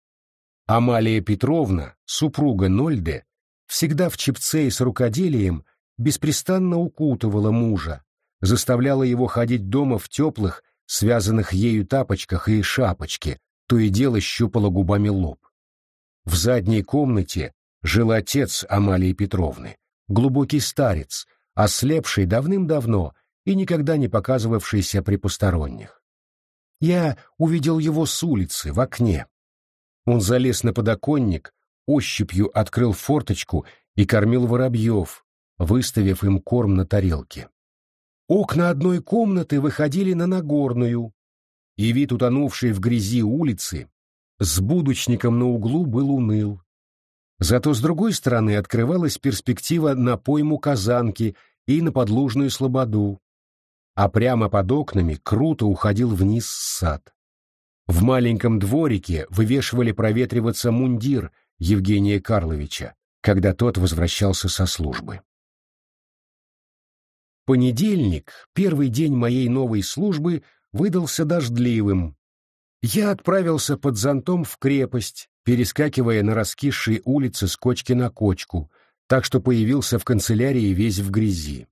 [SPEAKER 1] Амалия Петровна, супруга Нольде, всегда в чепце и с рукоделием, беспрестанно укутывала мужа, заставляла его ходить дома в теплых, связанных ею тапочках и шапочке, то и дело щупала губами лоб. В задней комнате жил отец Амалии Петровны, глубокий старец, ослепший давным-давно и никогда не показывавшийся при посторонних. Я увидел его с улицы, в окне. Он залез на подоконник, ощупью открыл форточку и кормил воробьев, выставив им корм на тарелке. Окна одной комнаты выходили на Нагорную, и вид утонувшей в грязи улицы с будочником на углу был уныл. Зато с другой стороны открывалась перспектива на пойму Казанки и на подлужную слободу, а прямо под окнами круто уходил вниз сад. В маленьком дворике вывешивали проветриваться мундир Евгения Карловича, когда тот возвращался со службы. Понедельник, первый день моей новой службы, выдался дождливым. Я отправился под зонтом в крепость, перескакивая на раскисшие улицы с кочки на кочку, так что появился в канцелярии весь в грязи.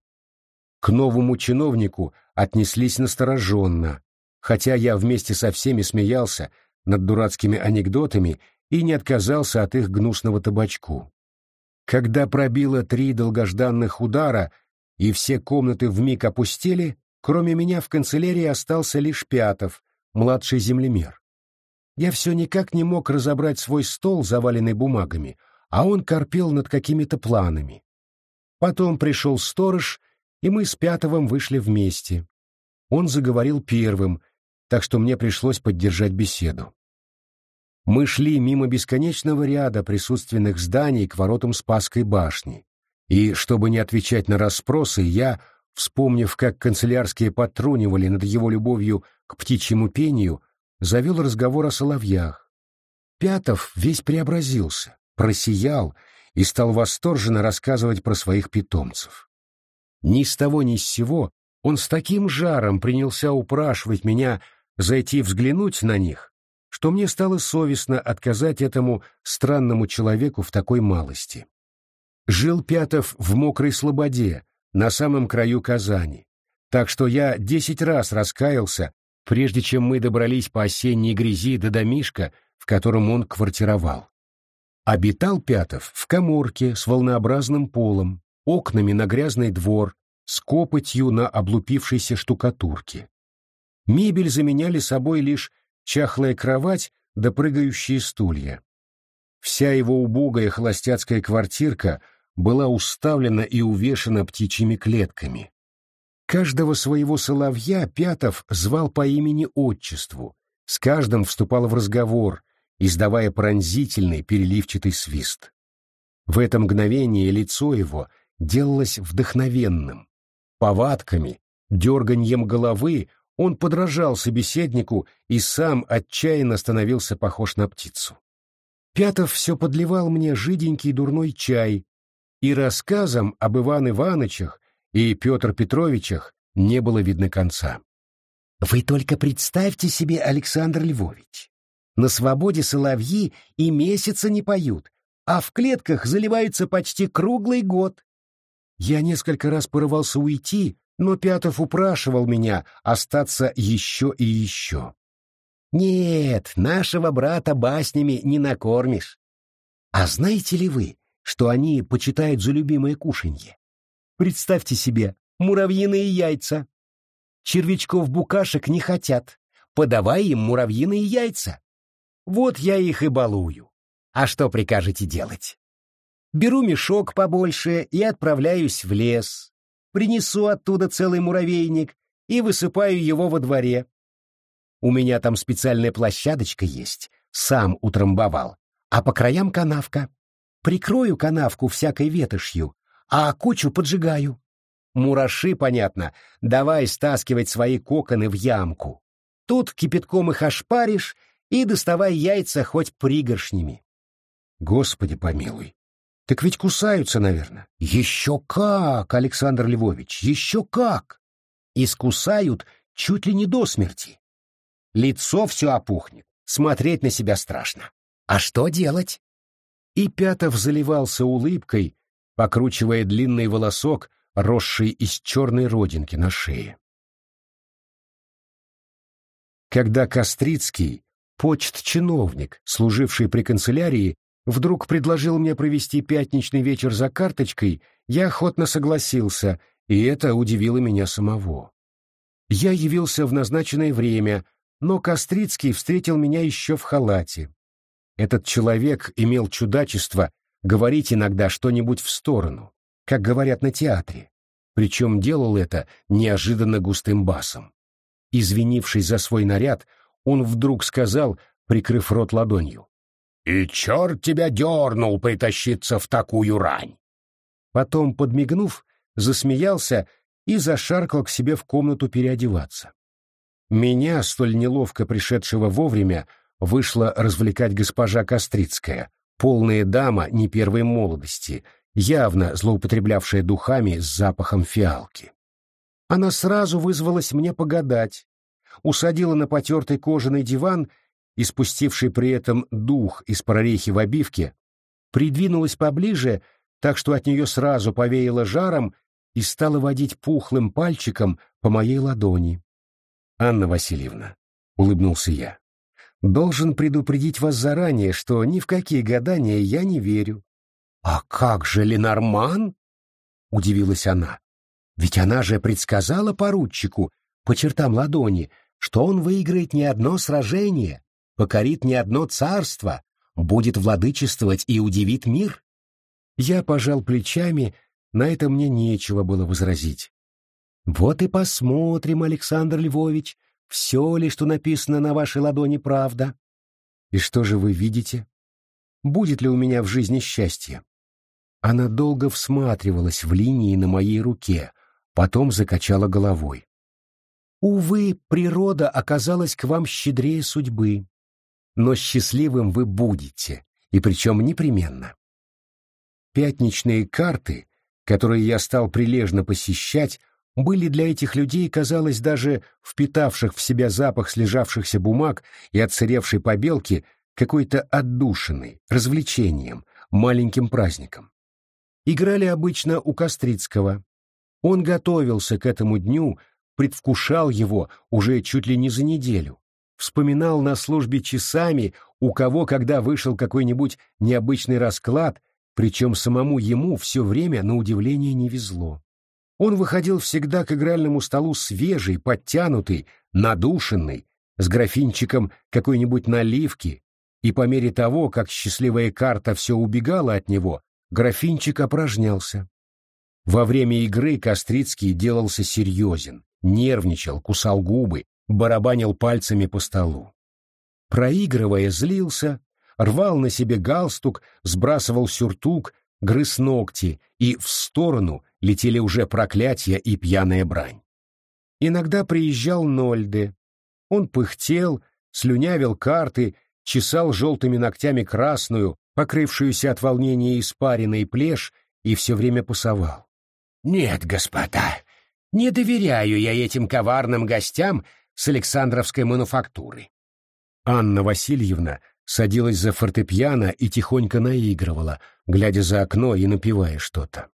[SPEAKER 1] К новому чиновнику отнеслись настороженно, хотя я вместе со всеми смеялся над дурацкими анекдотами и не отказался от их гнусного табачку. Когда пробило три долгожданных удара и все комнаты вмиг опустели, кроме меня в канцелярии остался лишь Пятов, младший землемер. Я все никак не мог разобрать свой стол, заваленный бумагами, а он корпел над какими-то планами. Потом пришел сторож и мы с Пятовым вышли вместе. Он заговорил первым, так что мне пришлось поддержать беседу. Мы шли мимо бесконечного ряда присутственных зданий к воротам Спасской башни, и, чтобы не отвечать на расспросы, я, вспомнив, как канцелярские потрунивали над его любовью к птичьему пению, завел разговор о соловьях. Пятов весь преобразился, просиял и стал восторженно рассказывать про своих питомцев. Ни с того ни с сего он с таким жаром принялся упрашивать меня зайти взглянуть на них, что мне стало совестно отказать этому странному человеку в такой малости. Жил Пятов в мокрой слободе, на самом краю Казани, так что я десять раз раскаялся, прежде чем мы добрались по осенней грязи до домишка, в котором он квартировал. Обитал Пятов в коморке с волнообразным полом, окнами на грязный двор, с копотью на облупившейся штукатурке. Мебель заменяли собой лишь чахлая кровать да прыгающие стулья. Вся его убогая холостяцкая квартирка была уставлена и увешана птичьими клетками. Каждого своего соловья Пятов звал по имени-отчеству, с каждым вступал в разговор, издавая пронзительный переливчатый свист. В это мгновение лицо его делалось вдохновенным. Повадками, дерганьем головы он подражал собеседнику и сам отчаянно становился похож на птицу. Пятов все подливал мне жиденький дурной чай, и рассказам об Иван Иванычах и Петр Петровичах не было видно конца. «Вы только представьте себе, Александр Львович, на свободе соловьи и месяца не поют, а в клетках заливаются почти круглый год. Я несколько раз порывался уйти, но Пятов упрашивал меня остаться еще и еще. Нет, нашего брата баснями не накормишь. А знаете ли вы, что они почитают за любимое кушанье? Представьте себе, муравьиные яйца. Червячков-букашек не хотят. Подавай им муравьиные яйца. Вот я их и балую. А что прикажете делать? Беру мешок побольше и отправляюсь в лес. Принесу оттуда целый муравейник и высыпаю его во дворе. У меня там специальная площадочка есть, сам утрамбовал, а по краям канавка. Прикрою канавку всякой ветошью, а кучу поджигаю. Мураши, понятно, давай стаскивать свои коконы в ямку. Тут кипятком их ошпаришь и доставай яйца хоть пригоршнями. Господи помилуй. Так ведь кусаются, наверное. Еще как, Александр Львович, еще как. Искусают чуть ли не до смерти. Лицо все опухнет, смотреть на себя страшно. А что делать? И Пятов заливался улыбкой, покручивая длинный волосок, росший из черной родинки на шее. Когда Кострицкий, почт-чиновник, служивший при канцелярии, вдруг предложил мне провести пятничный вечер за карточкой, я охотно согласился, и это удивило меня самого. Я явился в назначенное время, но Кострицкий встретил меня еще в халате. Этот человек имел чудачество говорить иногда что-нибудь в сторону, как говорят на театре, причем делал это неожиданно густым басом. Извинившись за свой наряд, он вдруг сказал, прикрыв рот ладонью, «И черт тебя дернул притащиться в такую рань!» Потом, подмигнув, засмеялся и зашаркал к себе в комнату переодеваться. Меня, столь неловко пришедшего вовремя, вышла развлекать госпожа Кострицкая, полная дама не первой молодости, явно злоупотреблявшая духами с запахом фиалки. Она сразу вызвалась мне погадать, усадила на потертый кожаный диван и, спустивший при этом дух из прорехи в обивке, придвинулась поближе, так что от нее сразу повеяло жаром и стала водить пухлым пальчиком по моей ладони. «Анна Васильевна», — улыбнулся я, — «должен предупредить вас заранее, что ни в какие гадания я не верю». «А как же Ленорман?» — удивилась она. «Ведь она же предсказала поручику по чертам ладони, что он выиграет не одно сражение, покорит не одно царство, будет владычествовать и удивит мир. Я пожал плечами, на это мне нечего было возразить. Вот и посмотрим, Александр Львович, все ли, что написано на вашей ладони, правда. И что же вы видите? Будет ли у меня в жизни счастье? Она долго всматривалась в линии на моей руке, потом закачала головой. Увы, природа оказалась к вам щедрее судьбы но счастливым вы будете, и причем непременно. Пятничные карты, которые я стал прилежно посещать, были для этих людей, казалось, даже впитавших в себя запах слежавшихся бумаг и отсыревшей побелки, какой-то отдушиной, развлечением, маленьким праздником. Играли обычно у Кострицкого. Он готовился к этому дню, предвкушал его уже чуть ли не за неделю. Вспоминал на службе часами, у кого когда вышел какой-нибудь необычный расклад, причем самому ему все время на удивление не везло. Он выходил всегда к игральному столу свежий, подтянутый, надушенный, с графинчиком какой-нибудь наливки, и по мере того, как счастливая карта все убегала от него, графинчик опорожнялся. Во время игры Кострицкий делался серьезен, нервничал, кусал губы, барабанил пальцами по столу. Проигрывая, злился, рвал на себе галстук, сбрасывал сюртук, грыз ногти, и в сторону летели уже проклятия и пьяная брань. Иногда приезжал Нольде. Он пыхтел, слюнявил карты, чесал желтыми ногтями красную, покрывшуюся от волнения испаренной плешь, и все время пасовал. «Нет, господа, не доверяю я этим коварным гостям с Александровской мануфактуры». Анна Васильевна садилась за фортепиано и тихонько наигрывала, глядя за окно и напевая что-то.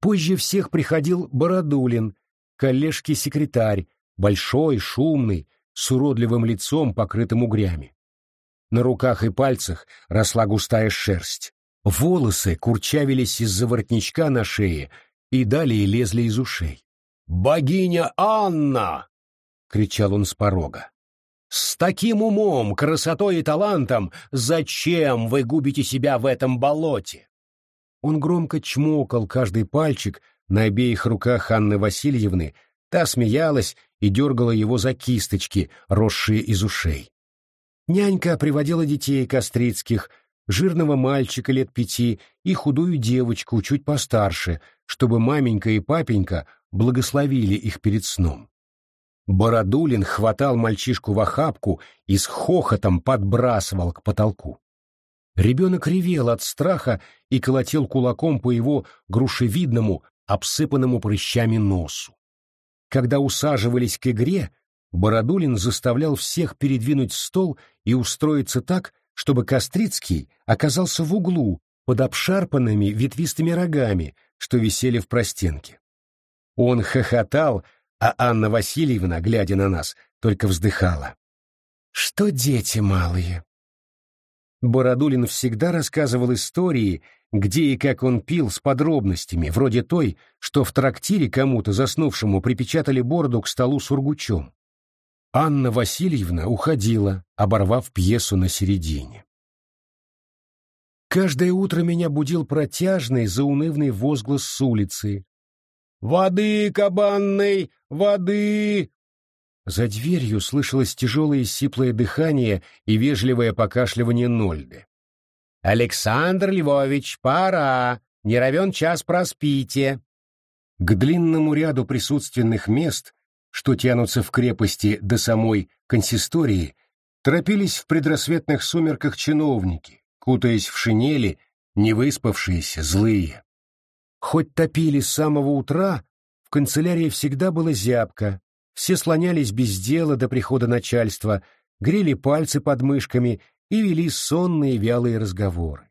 [SPEAKER 1] Позже всех приходил Бородулин, коллежский секретарь, большой, шумный, с уродливым лицом, покрытым угрями. На руках и пальцах росла густая шерсть. Волосы курчавились из-за воротничка на шее и далее лезли из ушей. «Богиня Анна!» — кричал он с порога. «С таким умом, красотой и талантом зачем вы губите себя в этом болоте?» Он громко чмокал каждый пальчик на обеих руках Анны Васильевны, та смеялась и дергала его за кисточки, росшие из ушей. Нянька приводила детей кострицких, жирного мальчика лет пяти и худую девочку чуть постарше, чтобы маменька и папенька благословили их перед сном. Бородулин хватал мальчишку в охапку и с хохотом подбрасывал к потолку. Ребенок ревел от страха и колотил кулаком по его грушевидному, обсыпанному прыщами носу. Когда усаживались к игре, Бородулин заставлял всех передвинуть стол и устроиться так, чтобы Кострицкий оказался в углу под обшарпанными ветвистыми рогами, что висели в простенке. Он хохотал, а Анна Васильевна, глядя на нас, только вздыхала. «Что дети малые?» Бородулин всегда рассказывал истории, где и как он пил с подробностями, вроде той, что в трактире кому-то заснувшему припечатали бороду к столу с ургучом. Анна Васильевна уходила, оборвав пьесу на середине. Каждое утро меня будил протяжный, заунывный возглас с улицы. «Воды, кабанной! Воды!» За дверью слышалось тяжелое сиплое дыхание и вежливое покашливание Нольды. «Александр Львович, пора! Не равен час проспите!» К длинному ряду присутственных мест что тянутся в крепости до самой консистории, торопились в предрассветных сумерках чиновники, кутаясь в шинели, невыспавшиеся, злые. Хоть топили с самого утра, в канцелярии всегда было зябко, все слонялись без дела до прихода начальства, грели пальцы под мышками и вели сонные вялые разговоры.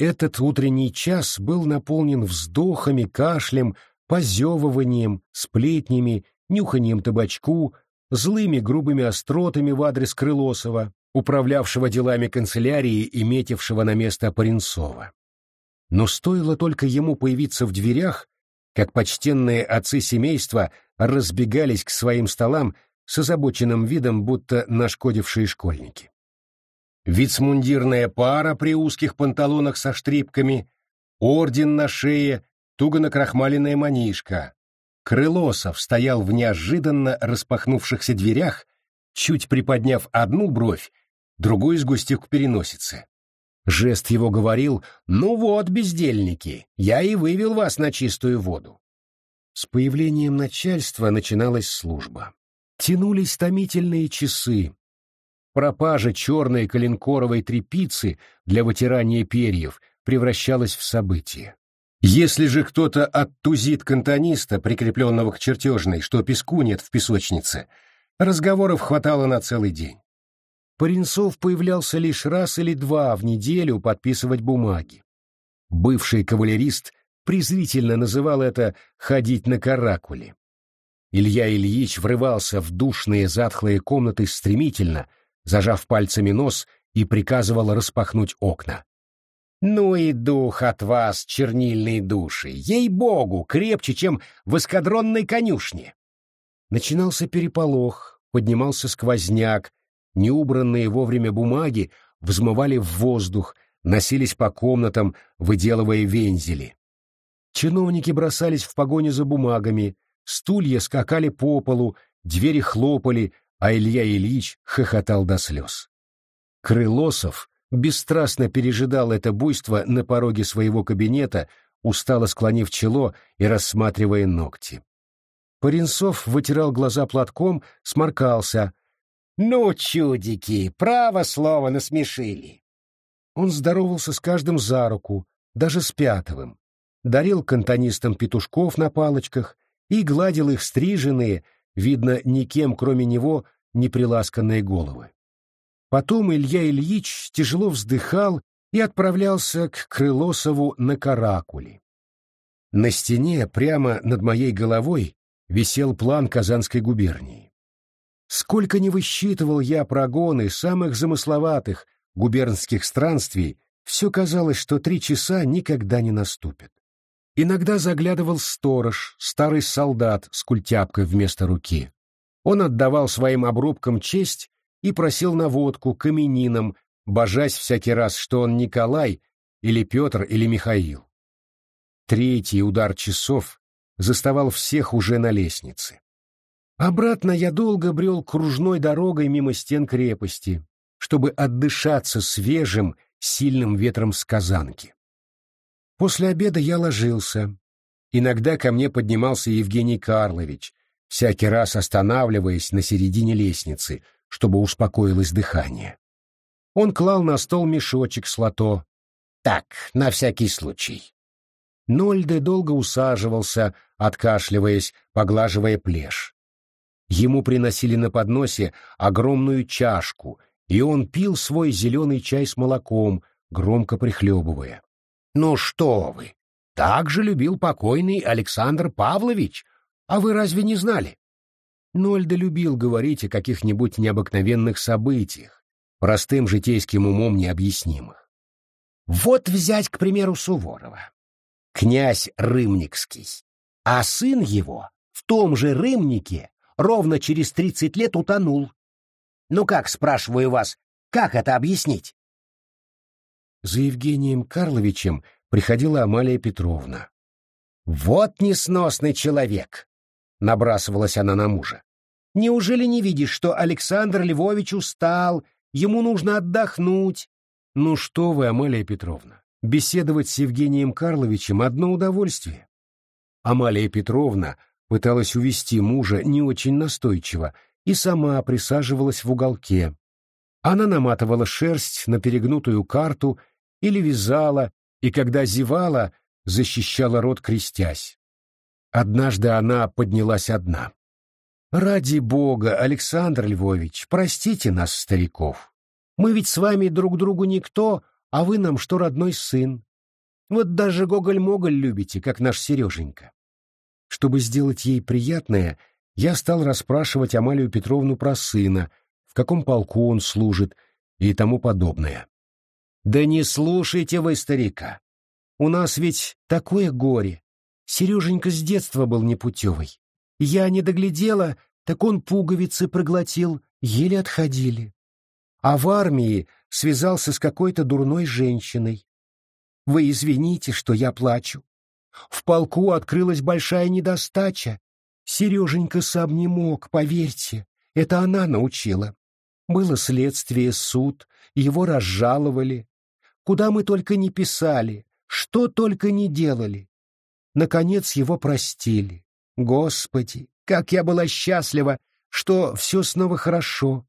[SPEAKER 1] Этот утренний час был наполнен вздохами, кашлем, позевыванием, сплетнями нюханием табачку, злыми грубыми остротами в адрес Крылосова, управлявшего делами канцелярии и метившего на место Паренцова. Но стоило только ему появиться в дверях, как почтенные отцы семейства разбегались к своим столам с озабоченным видом, будто нашкодившие школьники. Вицмундирная пара при узких панталонах со штрипками, орден на шее, туго накрахмаленная манишка, Крылосов стоял в неожиданно распахнувшихся дверях, чуть приподняв одну бровь, другую сгустив к переносице. Жест его говорил «Ну вот, бездельники, я и вывел вас на чистую воду». С появлением начальства начиналась служба. Тянулись томительные часы. Пропажа черной коленкоровой трепицы для вытирания перьев превращалась в событие. Если же кто-то оттузит кантониста, прикрепленного к чертежной, что песку нет в песочнице, разговоров хватало на целый день. Паренцов появлялся лишь раз или два в неделю подписывать бумаги. Бывший кавалерист презрительно называл это «ходить на каракуле». Илья Ильич врывался в душные затхлые комнаты стремительно, зажав пальцами нос и приказывал распахнуть окна. «Ну и дух от вас, чернильные души! Ей-богу, крепче, чем в эскадронной конюшне!» Начинался переполох, поднимался сквозняк, неубранные вовремя бумаги взмывали в воздух, носились по комнатам, выделывая вензели. Чиновники бросались в погоню за бумагами, стулья скакали по полу, двери хлопали, а Илья Ильич хохотал до слез. Крылосов бесстрастно пережидал это буйство на пороге своего кабинета, устало склонив чело и рассматривая ногти. Паренцов вытирал глаза платком, сморкался. «Ну, чудики, право слово насмешили!» Он здоровался с каждым за руку, даже с Пятовым, дарил кантонистам петушков на палочках и гладил их стриженные, видно, никем, кроме него, неприласканные головы. Потом Илья Ильич тяжело вздыхал и отправлялся к Крылосову на каракули. На стене, прямо над моей головой, висел план Казанской губернии. Сколько не высчитывал я прогоны самых замысловатых губернских странствий, все казалось, что три часа никогда не наступят. Иногда заглядывал сторож, старый солдат с культяпкой вместо руки. Он отдавал своим обрубкам честь и просил наводку к именинам, божась всякий раз, что он Николай или Петр или Михаил. Третий удар часов заставал всех уже на лестнице. Обратно я долго брел кружной дорогой мимо стен крепости, чтобы отдышаться свежим, сильным ветром с казанки. После обеда я ложился. Иногда ко мне поднимался Евгений Карлович, всякий раз останавливаясь на середине лестницы, чтобы успокоилось дыхание. Он клал на стол мешочек с лото. Так, на всякий случай. Нольде долго усаживался, откашливаясь, поглаживая плешь. Ему приносили на подносе огромную чашку, и он пил свой зеленый чай с молоком, громко прихлебывая. «Ну что вы! Так же любил покойный Александр Павлович, а вы разве не знали?» Нольда любил говорить о каких-нибудь необыкновенных событиях, простым житейским умом необъяснимых. Вот взять, к примеру, Суворова. Князь Рымникский. А сын его в том же Рымнике ровно через тридцать лет утонул. Ну как, спрашиваю вас, как это объяснить? За Евгением Карловичем приходила Амалия Петровна. «Вот несносный человек!» — набрасывалась она на мужа. «Неужели не видишь, что Александр Львович устал, ему нужно отдохнуть?» «Ну что вы, Амалия Петровна, беседовать с Евгением Карловичем — одно удовольствие». Амалия Петровна пыталась увести мужа не очень настойчиво и сама присаживалась в уголке. Она наматывала шерсть на перегнутую карту или вязала, и когда зевала, защищала рот крестясь. Однажды она поднялась одна. «Ради бога, Александр Львович, простите нас, стариков. Мы ведь с вами друг другу никто, а вы нам что родной сын. Вот даже Гоголь-Моголь любите, как наш Сереженька». Чтобы сделать ей приятное, я стал расспрашивать Амалию Петровну про сына, в каком полку он служит и тому подобное. «Да не слушайте вы старика. У нас ведь такое горе. Сереженька с детства был непутевый. Я не доглядела, так он пуговицы проглотил, еле отходили. А в армии связался с какой-то дурной женщиной. Вы извините, что я плачу. В полку открылась большая недостача. Сереженька сам не мог, поверьте. Это она научила. Было следствие, суд, его разжаловали. Куда мы только не писали, что только не делали. Наконец его простили. Господи, как я была счастлива, что все снова хорошо.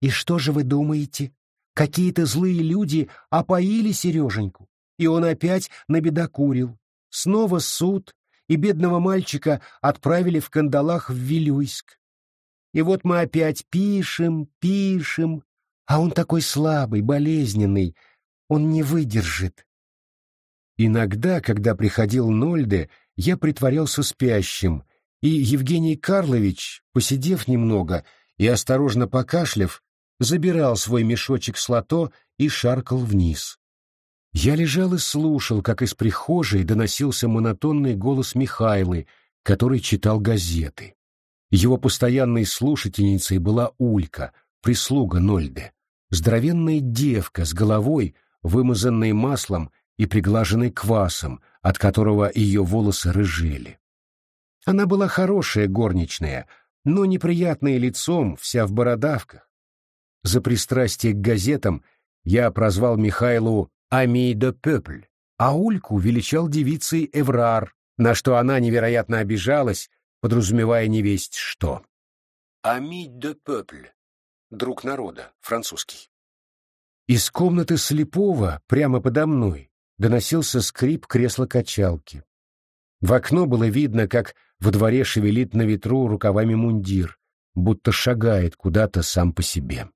[SPEAKER 1] И что же вы думаете? Какие-то злые люди опоили Сереженьку, и он опять набедокурил. Снова суд, и бедного мальчика отправили в кандалах в Вилюйск. И вот мы опять пишем, пишем, а он такой слабый, болезненный, он не выдержит. Иногда, когда приходил Нольде, я притворялся спящим, и Евгений Карлович, посидев немного и осторожно покашляв, забирал свой мешочек с лото и шаркал вниз. Я лежал и слушал, как из прихожей доносился монотонный голос Михайлы, который читал газеты. Его постоянной слушательницей была Улька, прислуга Нольде, здоровенная девка с головой, вымазанной маслом и приглаженной квасом, от которого ее волосы рыжели. Она была хорошая горничная, но неприятная лицом, вся в бородавках. За пристрастие к газетам я прозвал Михайлу «Ами де Пепль», а Ульку величал девицей Эврар, на что она невероятно обижалась, подразумевая невесть что. «Ами де Пепль» — друг народа, французский. Из комнаты слепого, прямо подо мной, доносился скрип кресла-качалки. В окно было видно, как во дворе шевелит на ветру рукавами мундир, будто шагает куда-то сам по себе.